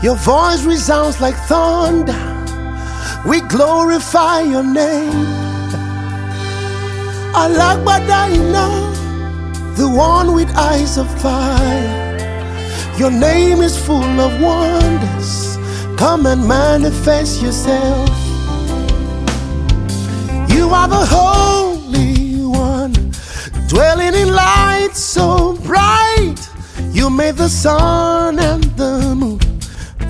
Your voice resounds like thunder. We glorify your name. Alagbadaina, the one with eyes of fire. Your name is full of wonders. Come and manifest yourself. You are the Holy One, dwelling in light so bright. You made the sun and the moon,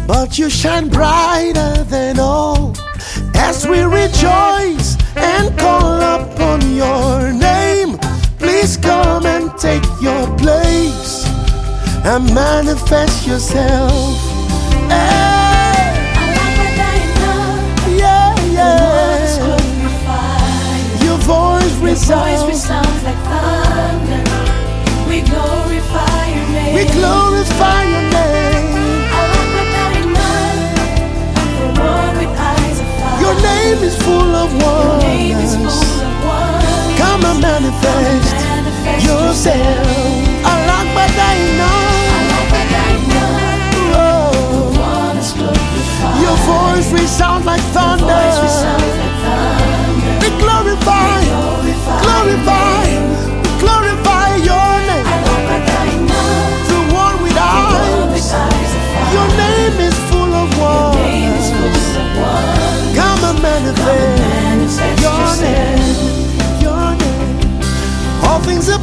but you shine brighter than all. As we rejoice and call upon your name, please come and take your place and manifest yourself. Hey, yeah, yeah. Your voice resounds. resounds like thunder. We glorify your name. We glorify your name. Name is full of Your name is wonders. full of wonders. Come and manifest Manifest yourself. Alagbadaina.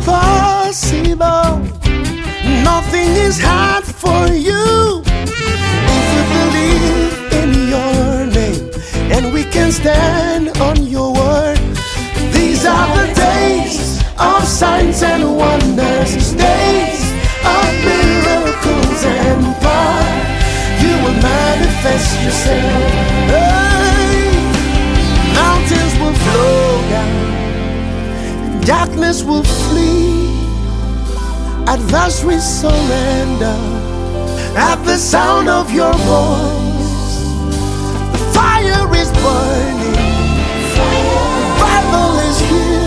All things are possible. Nothing is hard for you. If we believe in your name and we can stand on your word. These are the days of signs and wonders, days of miracles and power. You will manifest yourself. Darkness will flee. Adversaries surrender at the sound of your voice. The fire is burning, Bible is here.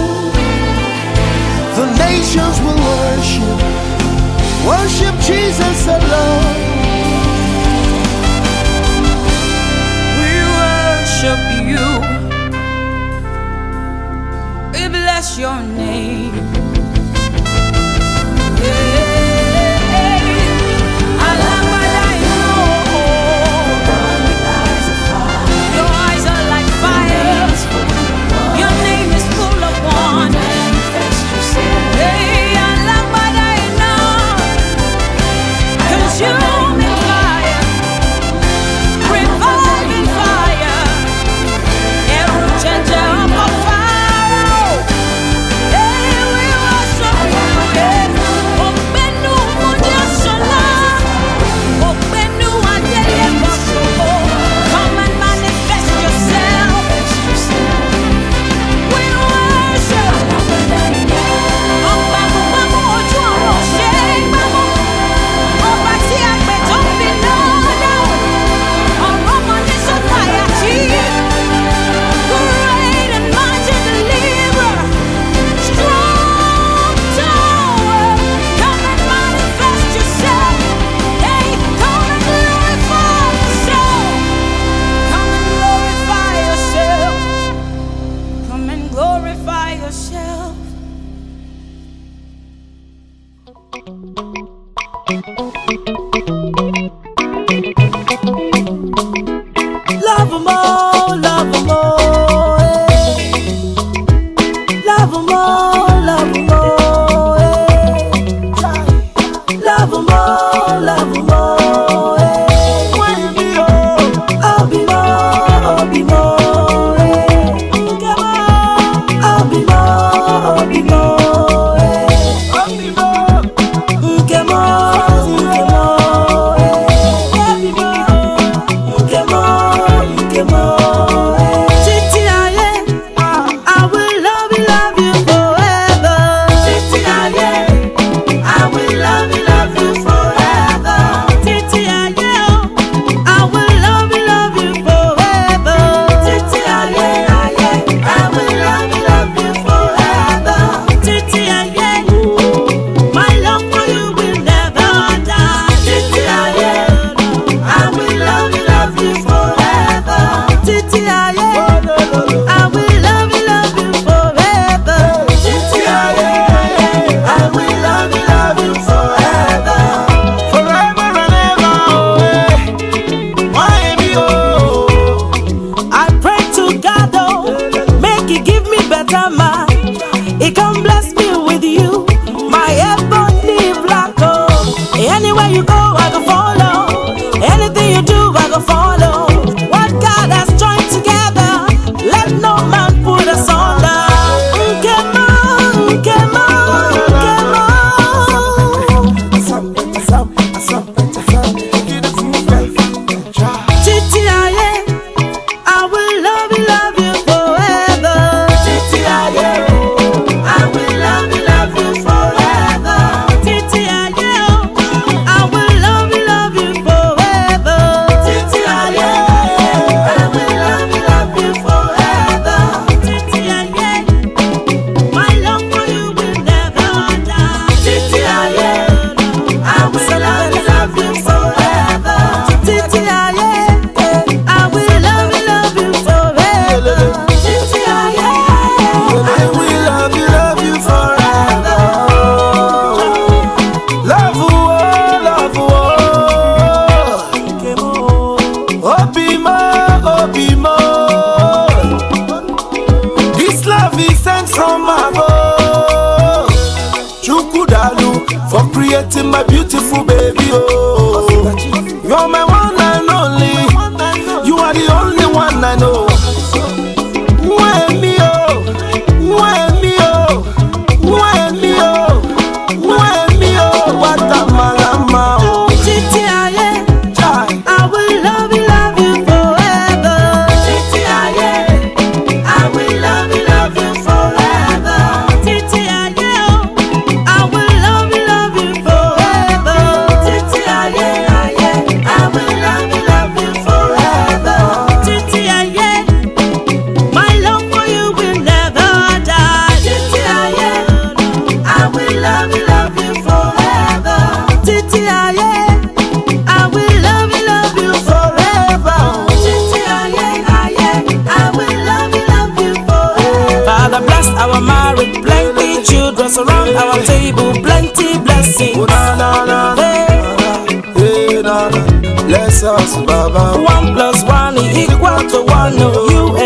The nations will worship, worship Jesus alone. We worship you. Bless your name. Yeah. One Baba. One plus one equal to one. Oh. You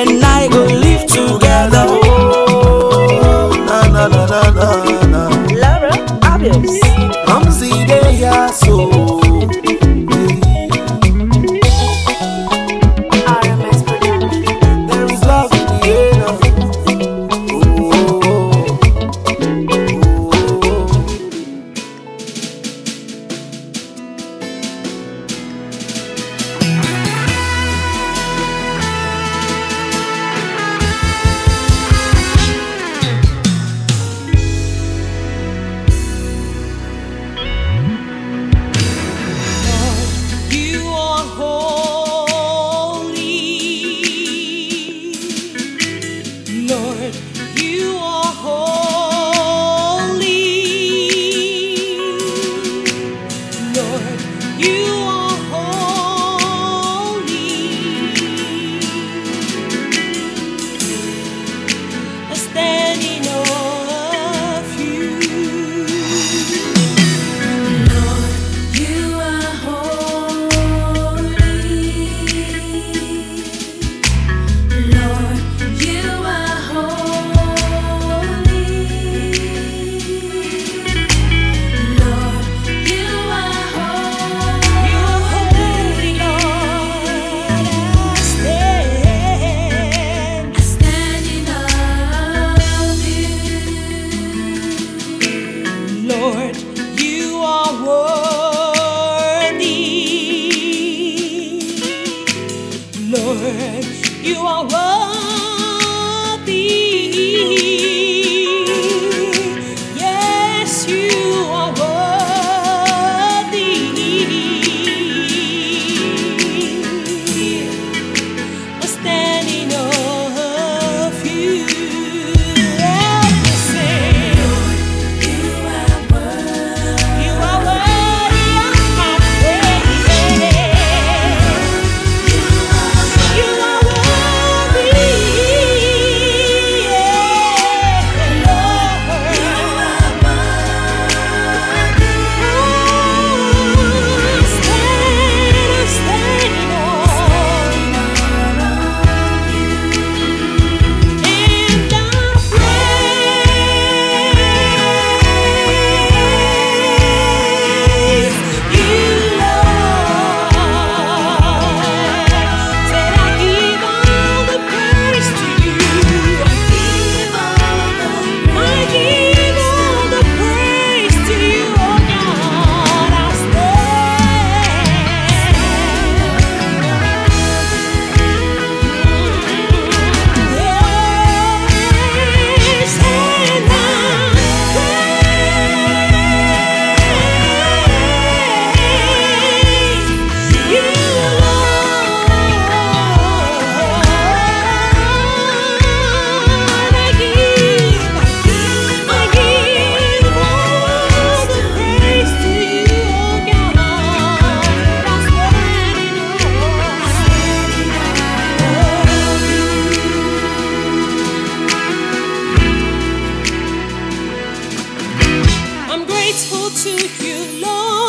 grateful to you, Lord.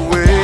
Working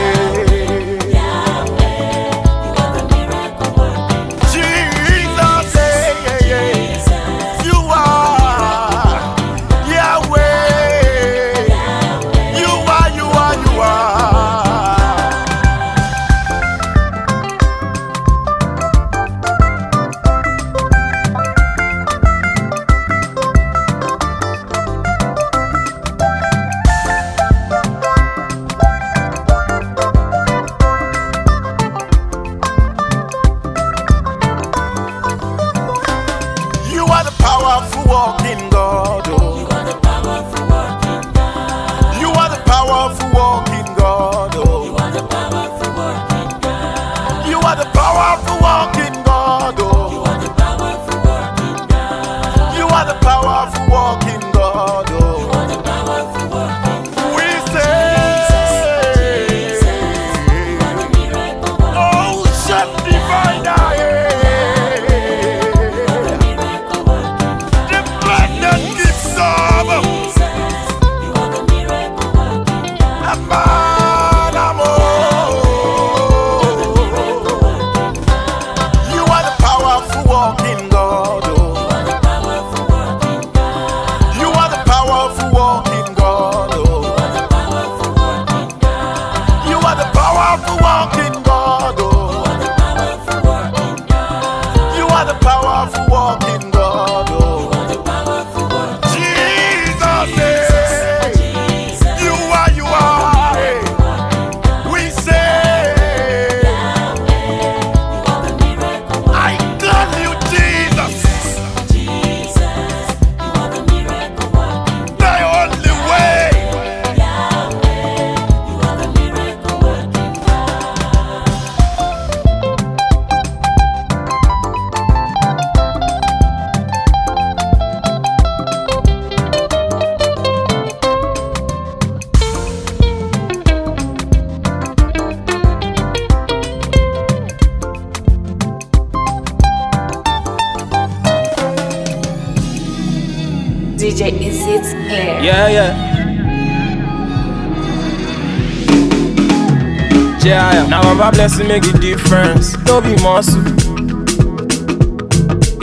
make a difference. Don't be muscle.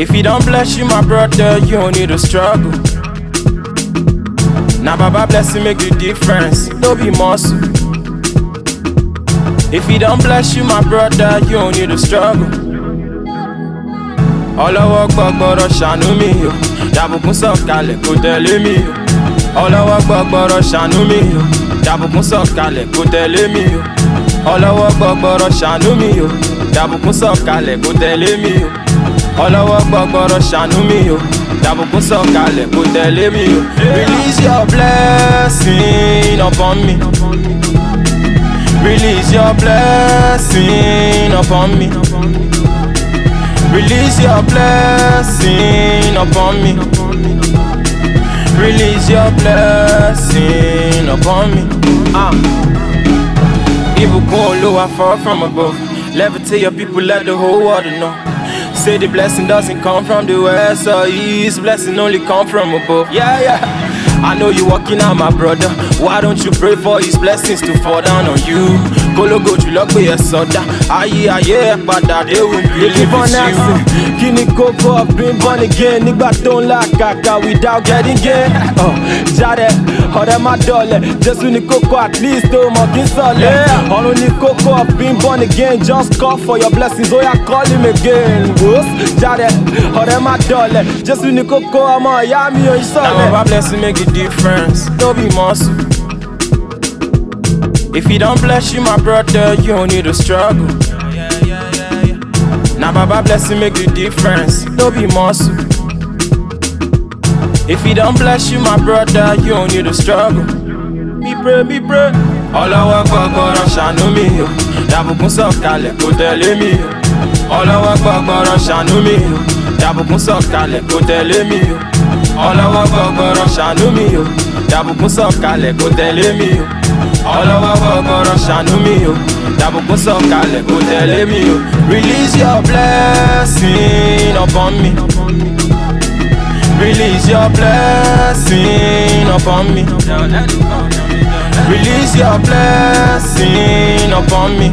If he don't bless you, my brother, you don't need to struggle. Now Baba blessing make a difference. Don't be muscle. If he don't bless you, my brother, you don't need to struggle. ọlọ́wọ́ gbọ́gbọ́rọ̀ ṣàánú mi o dàbùkún sọ̀kalẹ̀ kò tẹ̀lé mi o ọlọ́wọ́ gbọ́gbọ́rọ̀ ṣàánú mi o dàbùkún sọ̀kalẹ̀ kò tẹ̀lé mi o ọlọ́wọ́ gbọ́gbọ́rọ̀ ṣàánú mi o dàbùkún sọ̀kalẹ̀ kò tẹ̀lé mi o ọlọ́wọ́ gbọ́gbọ́rọ̀ ṣàánú mi o dàbùkún sọ̀kalẹ̀ kò tẹ̀lé mi o release your blessing upon me release your blessing upon me. Release your blessing upon me. Release your blessing upon me. Ah. Ìbùkún Olúwa fall from above. Levitate your people, let the whole world know. Say the blessing doesn't come from the west or east, blessing only come from above. Yeah, yeah. I know you walking out, my brother. Why don't you pray for his blessings to fall down on you? Kólógo jùlọ pé ẹ sọdá, ayé ayé ẹ padà wí bí live on accent. Kí ni kókó of being born again nígbà tó ń là kàkà without getting gain? Oh, Jáde, ọ̀rẹ́ má dọ̀lẹ̀, Jésù ní kókó at least ó mọ̀ kí n sọ̀lẹ̀. Ọ̀run ní kókó of being born again, just call for your blessings, ó yá call him again. Jáde, ọ̀rẹ́ má dọ̀lẹ̀, Jésù ní kókó ọmọ ìyá mi ò ń sọ̀lẹ̀. Now Baba blessing make a difference, no be muscle. If he don't bless you, my brother, you don't need to struggle. Now Baba blessing make a difference, Don't be muscle. If he don't bless you, my brother, you don't need to struggle. mi pray mi pray. ọlọ́wọ́ gbọ́gbọ́rọ̀ ṣàánú mi o dàbùkún sọ̀kalẹ̀ kò tẹ̀lé mi o. ọlọ́wọ́ gbọ́gbọ́rọ̀ ṣàánú mi o dàbùkún sọ̀kalẹ̀ kò tẹ̀lé mi o. ọlọ́wọ́ gbọ́gbọ́rọ̀ ṣàánú mi sọ̀kalẹ̀ kò tẹ̀lé. Ọlọ́wọ́ gbọ́gbọ́rọ̀ ṣàánú mi o dàbùkún sọ̀kalẹ̀ kò tẹ̀lé mi o. release your blessing upon me. Release your blessing upon me. Release your blessing upon me.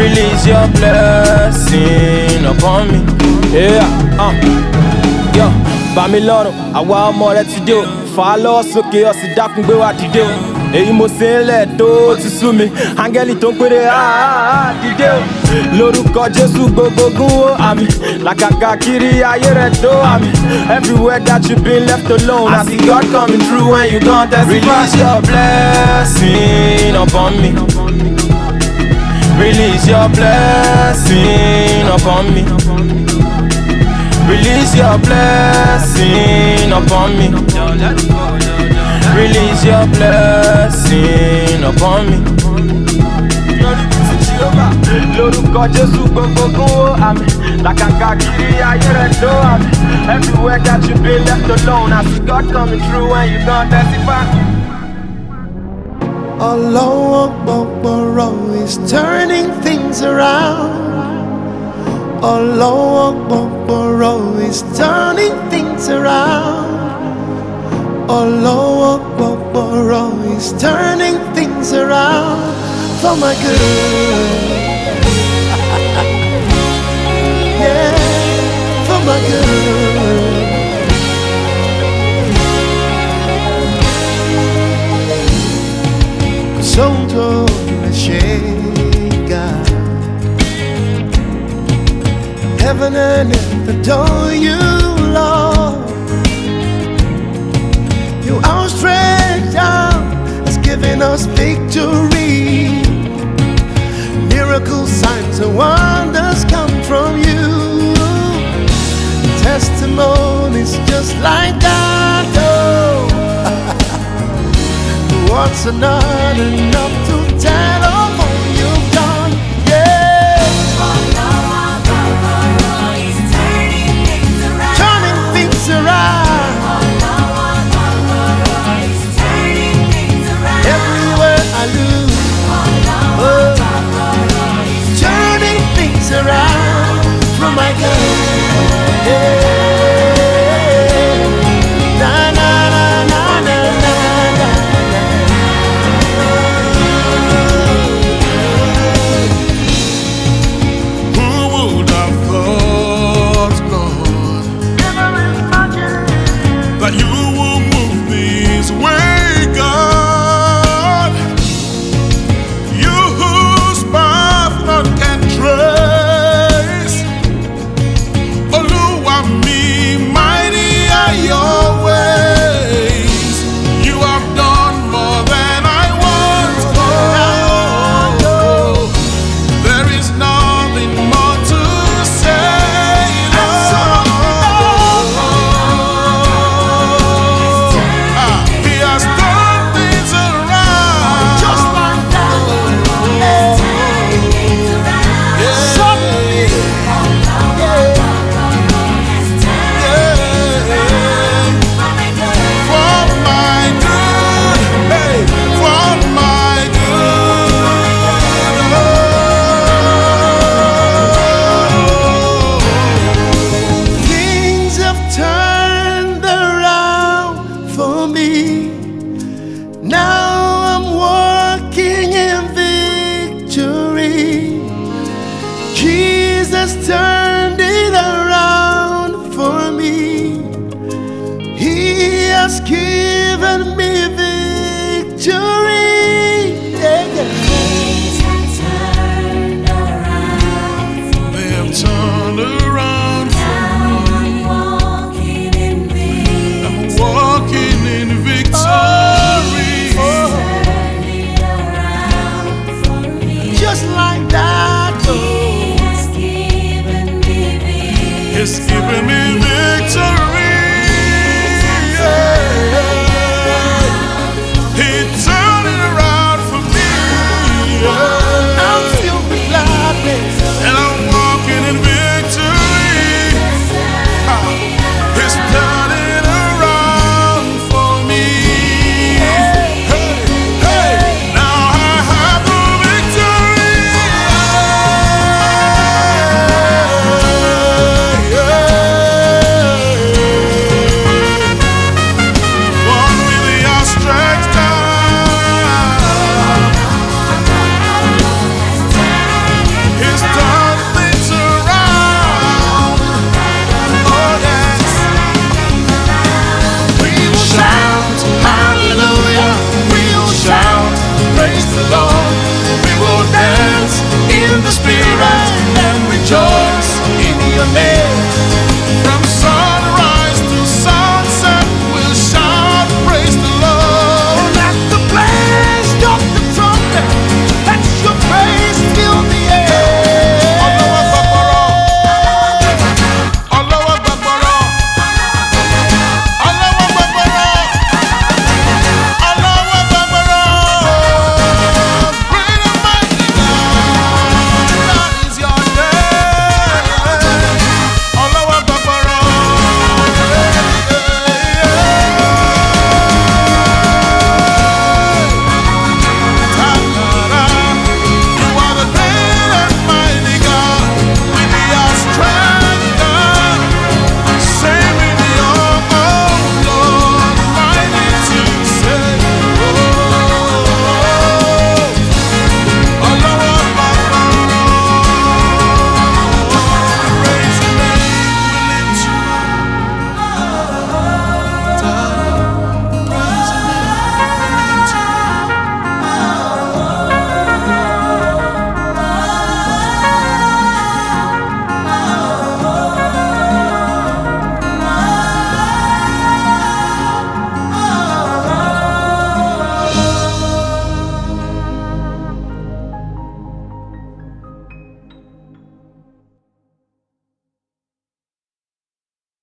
Release your blessing upon me. Yeah, uh, yo, bá mi lọ́rùn, àwa ọmọ rẹ ti dé o. Fà á lọ́wọ́ sókè ọ̀sìn dákun gbé wá dìde o. Èyí mo ṣe ń lẹ̀ tó ti sú mi. Áńgẹ́lì tó ń péré áá dìde o. Lórúkọ Jésù gbogbo gún ó àmì. Làkàkà kiri ayé rẹ̀ tó àmì. Everywhere that you been left alone. I see God coming through when you don testify. Release your blessing upon me. Release your blessing upon me. Release your blessing upon me. Release your blessing upon me. Lórúkọ Jésù gbogbo gún ó àmì. Làkàkà kiri ayé rẹ̀ tó àmì. Everywhere that you been left alone. I see God coming through when you don testify. Allah Akbar is turning things around. Allah Akbar is turning things around. Akbar is turning things around for my good. yeah, for my good. sotto la shega. Heaven and earth adore you, given us victory. Miracles, signs, and wonders come from you. Testimonies just like that. Oh. What's not enough Yeah. It's giving me your name.